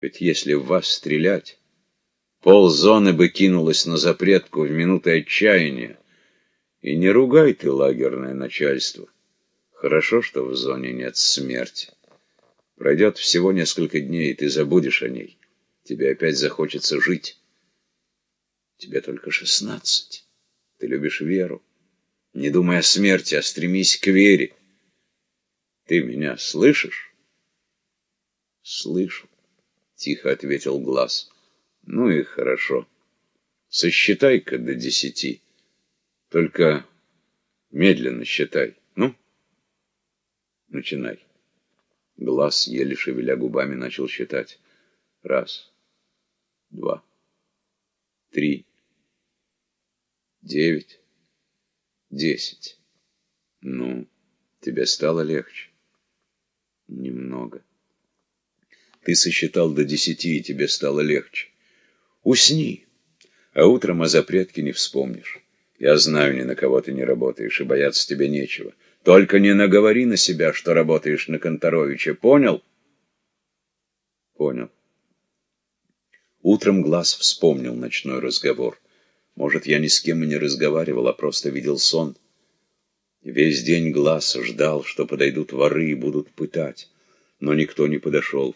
Ведь если в вас стрелять, ползоны бы кинулось на запретку в минуты отчаяния. И не ругай ты лагерное начальство. Хорошо, что в зоне нет смерти. Пройдет всего несколько дней, и ты забудешь о ней. Тебе опять захочется жить. Тебе только шестнадцать. Ты любишь веру. Не думай о смерти, а стремись к вере. Ты меня слышишь? Слышу. — тихо ответил Глаз. «Ну и хорошо. Сосчитай-ка до десяти. Только медленно считай. Ну, начинай». Глаз, еле шевеля губами, начал считать. Раз, два, три, девять, десять. Ну, тебе стало легче? Немного. Ты сосчитал до десяти, и тебе стало легче. Усни, а утром о запретке не вспомнишь. Я знаю, ни на кого ты не работаешь, и бояться тебе нечего. Только не наговори на себя, что работаешь на Конторовича. Понял? Понял. Утром Глаз вспомнил ночной разговор. Может, я ни с кем и не разговаривал, а просто видел сон. Весь день Глаз ждал, что подойдут воры и будут пытать. Но никто не подошел.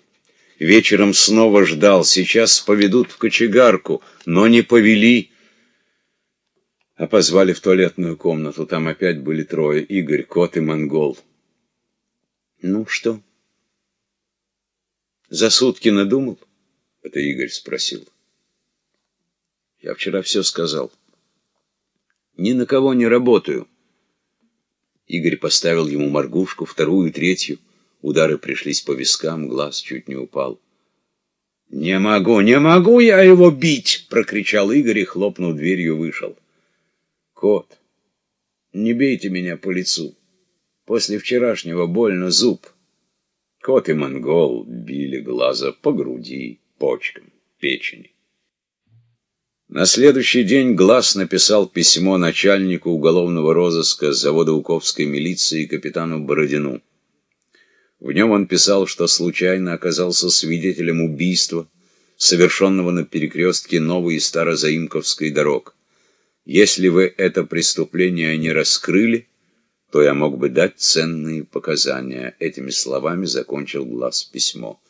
Вечером снова ждал, сейчас поведут в кочегарку, но не повели. А позвали в туалетную комнату, там опять были трое, Игорь, Кот и Монгол. Ну что? За сутки надумал? Это Игорь спросил. Я вчера все сказал. Ни на кого не работаю. Игорь поставил ему моргушку, вторую, третью. Удары пришлись по вискам, глаз чуть не упал. «Не могу, не могу я его бить!» — прокричал Игорь и, хлопнув дверью, вышел. «Кот, не бейте меня по лицу. После вчерашнего больно зуб». Кот и монгол били глаза по груди, почкам, печени. На следующий день Глаз написал письмо начальнику уголовного розыска завода Уковской милиции капитану Бородину. В нем он писал, что случайно оказался свидетелем убийства, совершенного на перекрестке Новой и Старозаимковской дорог. Если вы это преступление не раскрыли, то я мог бы дать ценные показания. Этими словами закончил Глаз письмо.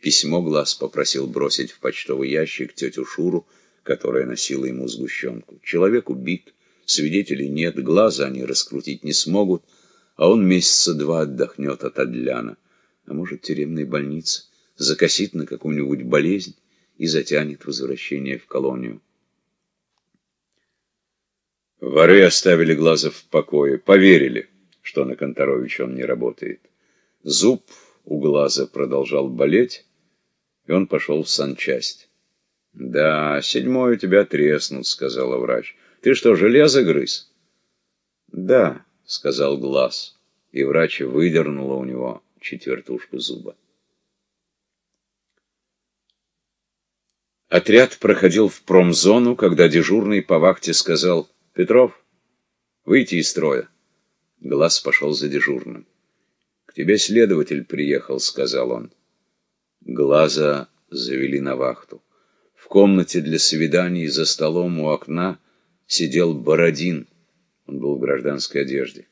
Письмо Глаз попросил бросить в почтовый ящик тетю Шуру, которая носила ему сгущенку. Человек убит, свидетелей нет, глаза они раскрутить не смогут, а он месяца два отдохнет от Адляна, а может, в тюремной больнице, закосит на какую-нибудь болезнь и затянет возвращение в колонию. Воры оставили глаза в покое, поверили, что на Конторовича он не работает. Зуб у глаза продолжал болеть, и он пошел в санчасть. — Да, седьмой у тебя треснут, — сказала врач. — Ты что, железо грыз? — Да. — сказал глаз, и врач выдернула у него четвертушку зуба. Отряд проходил в промзону, когда дежурный по вахте сказал «Петров, выйти из строя». Глаз пошел за дежурным. «К тебе следователь приехал», — сказал он. Глаза завели на вахту. В комнате для свиданий за столом у окна сидел Бородин — он был в гражданской одежде.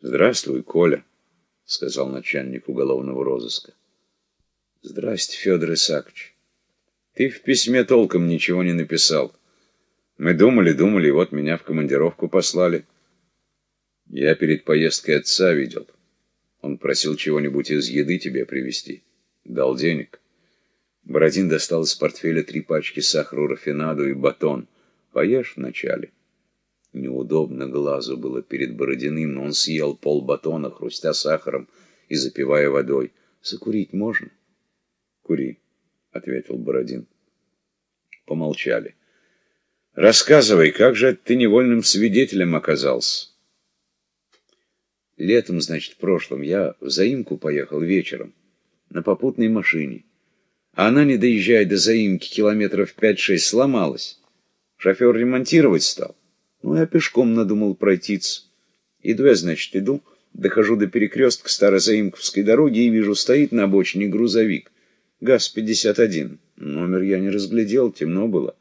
«Здравствуй, Коля», — сказал начальник уголовного розыска. «Здрасте, Федор Исаакович. Ты в письме толком ничего не написал. Мы думали, думали, и вот меня в командировку послали. Я перед поездкой отца видел. Он просил чего-нибудь из еды тебе привезти. Дал денег». Бородин достал из портфеля три пачки сахару, рафинаду и батон. «Поешь вначале». Неудобно глазу было перед Бородиным, но он съел пол батона, хрустя сахаром и запивая водой. «Закурить можно?» «Кури», — ответил Бородин. Помолчали. «Рассказывай, как же ты невольным свидетелем оказался?» Летом, значит, прошлом, я в заимку поехал вечером на попутной машине. А она, не доезжая до заимки километров пять-шесть, сломалась. Шофер ремонтировать стал. Ну, я пешком надумал пройтиться. Иду я, значит, иду, дохожу до перекрестка Старозаимковской дороги и вижу, стоит на обочине грузовик. ГАЗ-51. Номер я не разглядел, темно было.